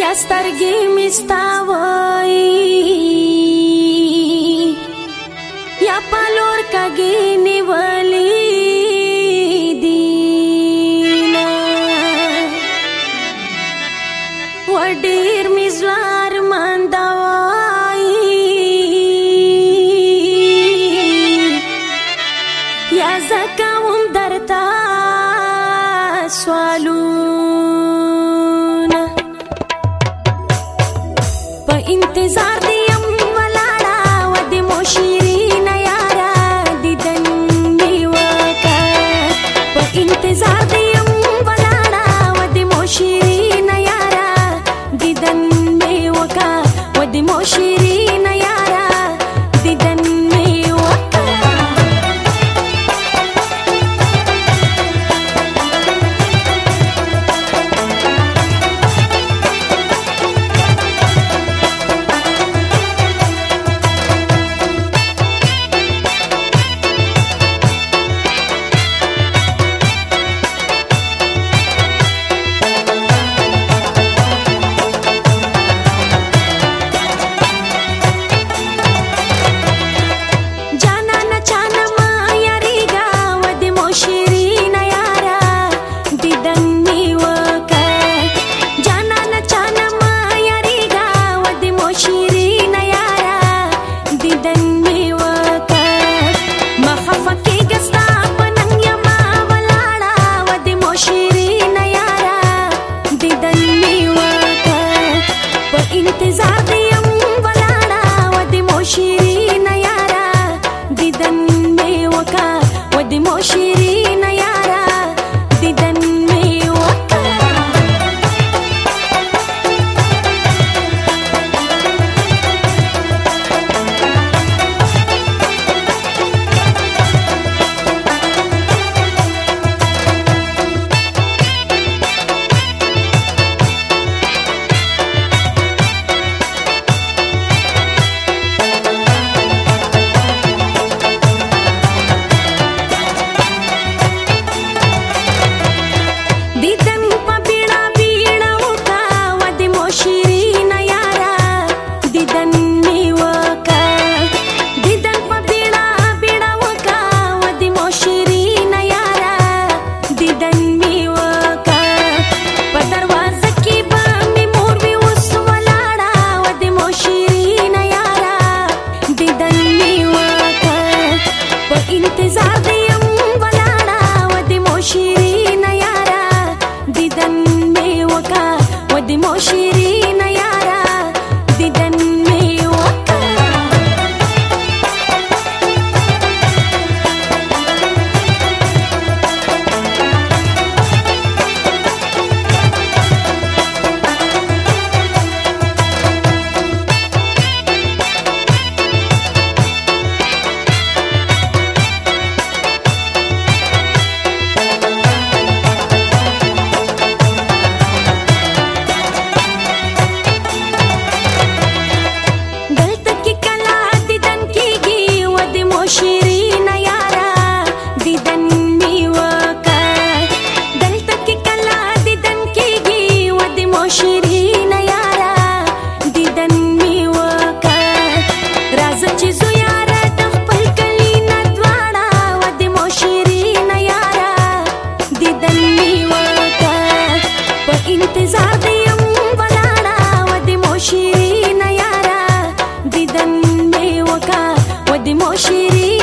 Я с торгими с тобой she did. شیرین یارا دیدن می وکا و دمو شیرین